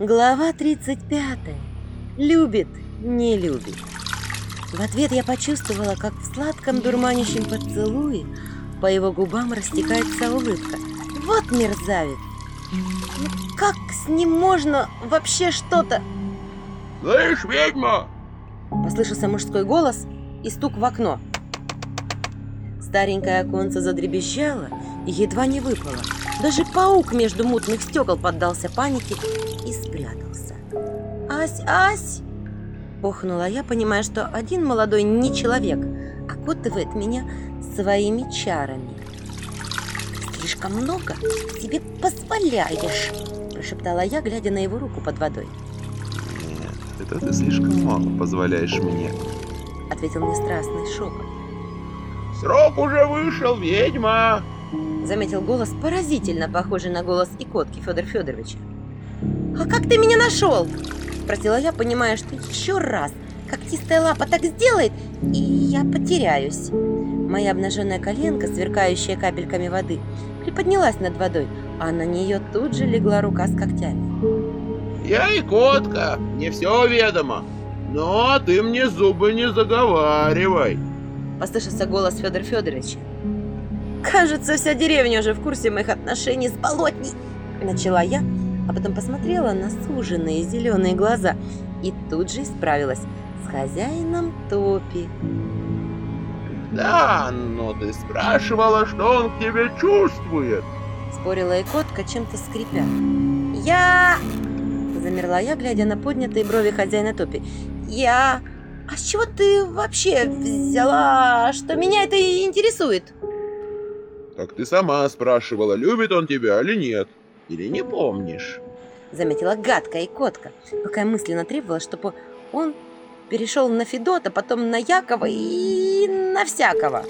Глава 35. Любит, не любит. В ответ я почувствовала, как в сладком дурманящем поцелуе по его губам растекается улыбка. Вот мерзавец! Ну как с ним можно вообще что-то? Слышь, ведьма! Послышался мужской голос и стук в окно. Старенькое оконце задребезжало и едва не выпало. Даже паук между мутных стекол поддался панике. «Ась, ась!» Охнула я, понимая, что один молодой не человек окутывает меня своими чарами. «Слишком много себе позволяешь!» Прошептала я, глядя на его руку под водой. Нет, это ты слишком мало позволяешь мне. Ответил мне страстный шепот. Срок уже вышел, ведьма! Заметил голос, поразительно похожий на голос Икотки Федор Федоровича. «А как ты меня нашел?» Спросила я, понимая, что еще раз когтистая лапа так сделает, и я потеряюсь. Моя обнаженная коленка, сверкающая капельками воды, приподнялась над водой, а на нее тут же легла рука с когтями. Я и котка, мне все ведомо. Но ты мне зубы не заговаривай. Послышался голос Федора Федоровича. Кажется, вся деревня уже в курсе моих отношений с болотней. Начала я, а потом посмотрела на суженные зеленые глаза и тут же исправилась с хозяином Топи. Да, но ты спрашивала, что он к тебе чувствует. Спорила и котка, чем-то скрипя. Я... Замерла я, глядя на поднятые брови хозяина Топи. Я... А с чего ты вообще взяла, что меня это и интересует? Так ты сама спрашивала, любит он тебя или нет. Или не помнишь? Заметила гадкая котка, пока я мысленно требовала, чтобы он перешел на Федота, потом на Якова и на всякого.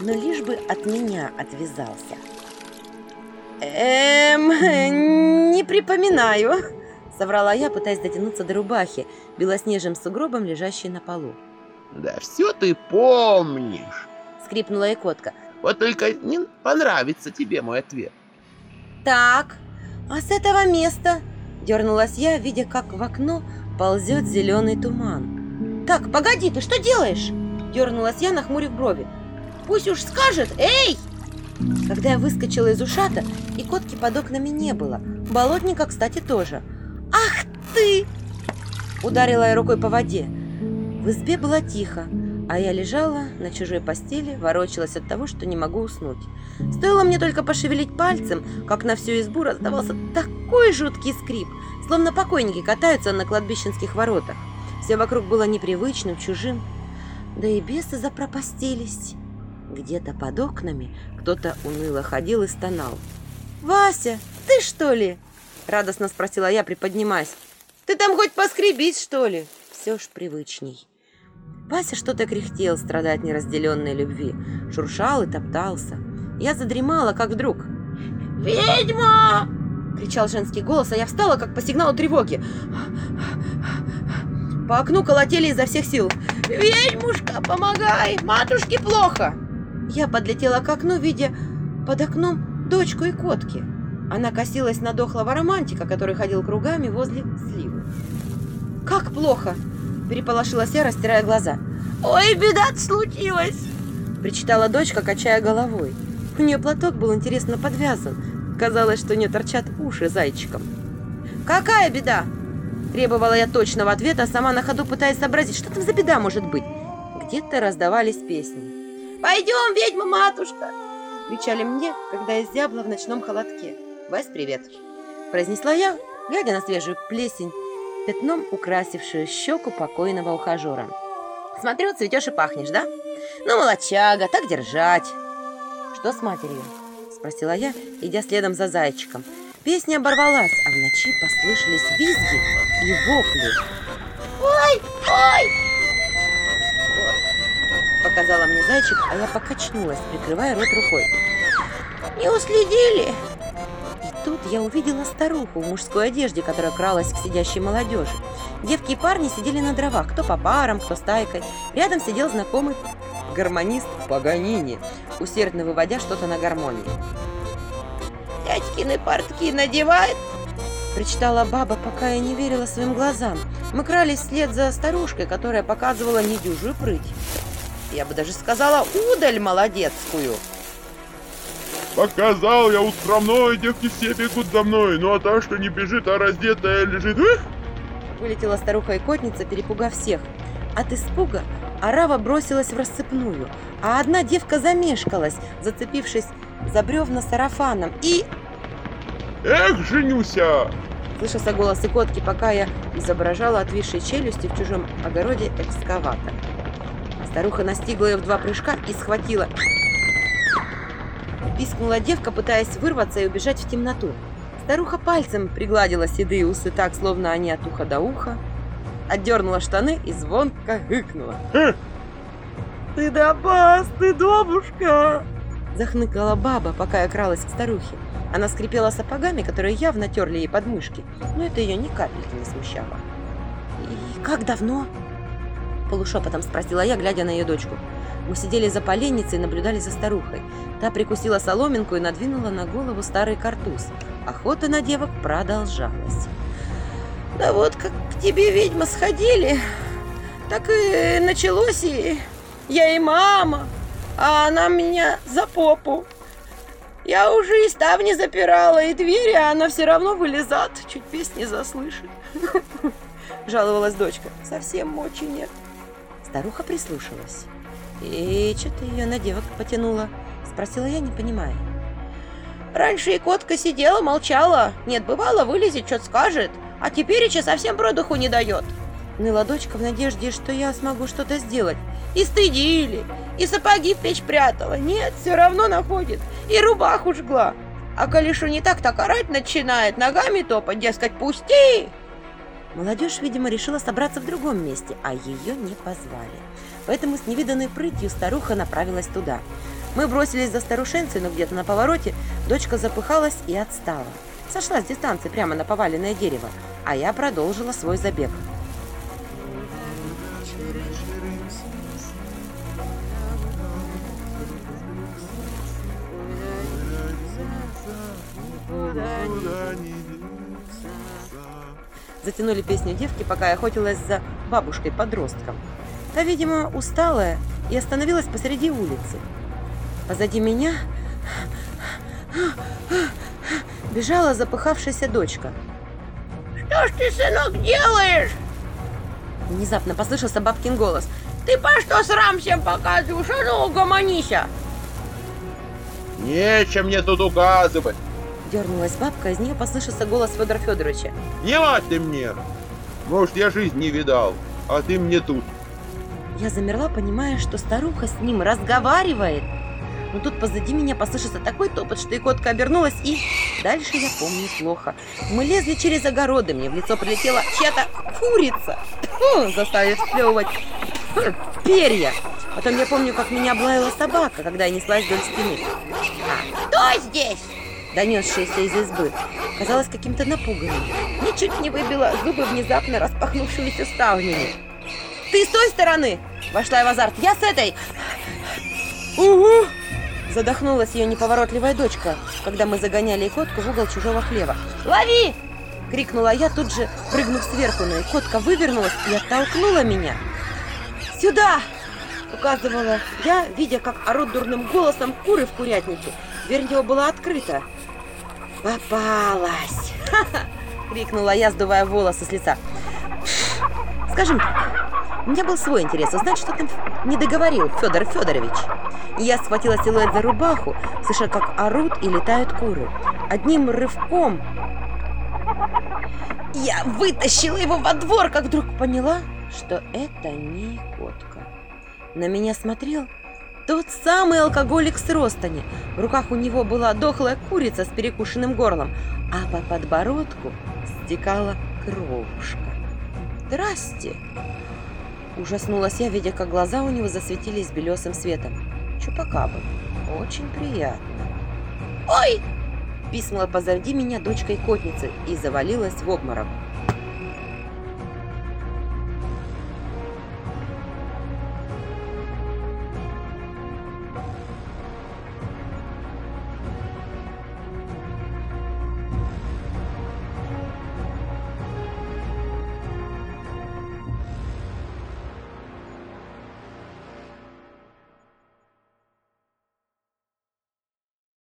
Но лишь бы от меня отвязался. Эм, не припоминаю, соврала я, пытаясь дотянуться до рубахи, белоснежным сугробом, лежащей на полу. Да все ты помнишь. Скрипнула и котка. Вот только не понравится тебе мой ответ. Так, а с этого места дернулась я, видя, как в окно ползет зеленый туман. Так, погоди, ты что делаешь? Дернулась я, нахмурив брови. Пусть уж скажет, эй! Когда я выскочила из ушата, и котки под окнами не было. Болотника, кстати, тоже. Ах ты! Ударила я рукой по воде. В избе было тихо, а я лежала на чужой постели, ворочалась от того, что не могу уснуть. Стоило мне только пошевелить пальцем, как на всю избу раздавался такой жуткий скрип, словно покойники катаются на кладбищенских воротах. Все вокруг было непривычным, чужим. Да и бесы запропастились. Где-то под окнами кто-то уныло ходил и стонал. «Вася, ты что ли?» – радостно спросила я, приподнимаясь. «Ты там хоть поскребись, что ли?» Все ж привычней. Вася что-то кряхтел, страдая от неразделенной любви. Шуршал и топтался. Я задремала, как вдруг. «Ведьма!» – кричал женский голос, а я встала, как по сигналу тревоги. По окну колотели изо всех сил. «Ведьмушка, помогай! Матушке плохо!» Я подлетела к окну, видя под окном дочку и котки. Она косилась на дохлого романтика, который ходил кругами возле сливы. «Как плохо!» – переполошилась я, растирая глаза. «Ой, беда случилась!» – причитала дочка, качая головой. У нее платок был интересно подвязан. Казалось, что у нее торчат уши зайчиком. «Какая беда?» Требовала я точного ответа, сама на ходу пытаясь сообразить, что там за беда может быть. Где-то раздавались песни. «Пойдем, ведьма-матушка!» Кричали мне, когда я зябла в ночном холодке. «Вась, привет!» Произнесла я, глядя на свежую плесень, пятном украсившую щеку покойного ухажера. «Смотрю, цветешь и пахнешь, да? Ну, молочага, так держать!» «Что с матерью?» Спросила я, идя следом за зайчиком. Песня оборвалась, а в ночи послышались визги и вопли. «Ой! Ой!» Показала мне зайчик, а я покачнулась, прикрывая рот рукой. «Не уследили!» Тут я увидела старуху в мужской одежде, которая кралась к сидящей молодежи. Девки и парни сидели на дровах, кто по парам, кто стайкой. Рядом сидел знакомый гармонист Паганини, усердно выводя что-то на гармонии. «Дядькины портки надевает?» Причитала баба, пока я не верила своим глазам. Мы крались вслед за старушкой, которая показывала недюжую прыть. Я бы даже сказала, удаль молодецкую. Показал я устромной, девки все бегут за мной. Ну а та, что не бежит, а раздетая лежит. Эх! Вылетела старуха и котница, перепугав всех. От испуга Арава бросилась в рассыпную, а одна девка замешкалась, зацепившись за бревна сарафаном. И Эх, женюся! слышался голос и котки, пока я изображала отвисшие челюсти в чужом огороде экскаватор. Старуха настигла ее в два прыжка и схватила. Пискнула девка, пытаясь вырваться и убежать в темноту. Старуха пальцем пригладила седые усы так, словно они от уха до уха, отдернула штаны и звонко гыкнула. Хм. «Ты добас, ты добушка!» Захныкала баба, пока я кралась к старухе. Она скрипела сапогами, которые явно терли ей подмышки, но это ее ни капельки не смущало. «И как давно?» Полушепотом спросила я, глядя на ее дочку. Мы сидели за поленницей и наблюдали за старухой. Та прикусила соломинку и надвинула на голову старый картуз. Охота на девок продолжалась. «Да вот как к тебе, ведьма, сходили, так и началось, и я и мама, а она меня за попу. Я уже и ставни запирала, и двери, а она все равно вылезат, чуть песни заслышит. Жаловалась дочка. Совсем мочи нет. Старуха прислушалась. И что-то ее на девок потянула. Спросила я, не понимая. Раньше и котка сидела, молчала. Нет, бывало, вылезет, что-то скажет. А теперь еще совсем продуху не дает. Ныла дочка в надежде, что я смогу что-то сделать. И стыдили, и сапоги в печь прятала. Нет, все равно находит. И рубаху жгла. А коли шо не так, так орать начинает, ногами топать, дескать, пусти. Молодежь, видимо, решила собраться в другом месте, а ее не позвали. Поэтому с невиданной прытью старуха направилась туда. Мы бросились за старушенцей, но где-то на повороте дочка запыхалась и отстала. Сошла с дистанции прямо на поваленное дерево, а я продолжила свой забег. Куда деться. Затянули песню девки, пока я охотилась за бабушкой-подростком. Та, видимо, усталая и остановилась посреди улицы. Позади меня бежала запыхавшаяся дочка. «Что ж ты, сынок, делаешь?» Внезапно послышался бабкин голос. «Ты по что срам всем показываешь? А ну, угомонися!» Нечем мне тут указывать. Дернулась бабка, из нее послышался голос Федора Федоровича. Не ты мне. Может, я жизнь не видал, а ты мне тут. Я замерла, понимая, что старуха с ним разговаривает. Но тут позади меня послышался такой топот, что и котка обернулась, и... Дальше я помню плохо. Мы лезли через огороды, мне в лицо прилетела чья-то курица, Фу, заставив сплевывать перья. Потом я помню, как меня облаяла собака, когда я неслась вдоль стены. «А, кто здесь?» Донесшаяся из избы. Казалось каким-то напуганным. Мне чуть не выбило зубы внезапно распахнувшимися ставнями. «Ты с той стороны!» Вошла я в азарт. «Я с этой!» «Угу!» Задохнулась ее неповоротливая дочка, когда мы загоняли икотку в угол чужого хлева. «Лови!» — крикнула я, тут же прыгнув сверху, но икотка вывернулась и оттолкнула меня. «Сюда!» — указывала я, видя, как орут дурным голосом куры в курятнике. Дверь него была открыта. «Попалась!» — крикнула я, сдувая волосы с лица. «Скажем так, у меня был свой интерес узнать, что там не договорил Федор Федорович. Я схватила силуэт за рубаху, слыша, как орут и летают куры. Одним рывком я вытащила его во двор, как вдруг поняла, что это не котка. На меня смотрел тот самый алкоголик с Ростани. В руках у него была дохлая курица с перекушенным горлом, а по подбородку стекала кровушка. «Здрасте!» Ужаснулась я, видя, как глаза у него засветились белесым светом. Чупакабра. Очень приятно. «Ой!» Писнула позади меня дочка икотницы и завалилась в обморок.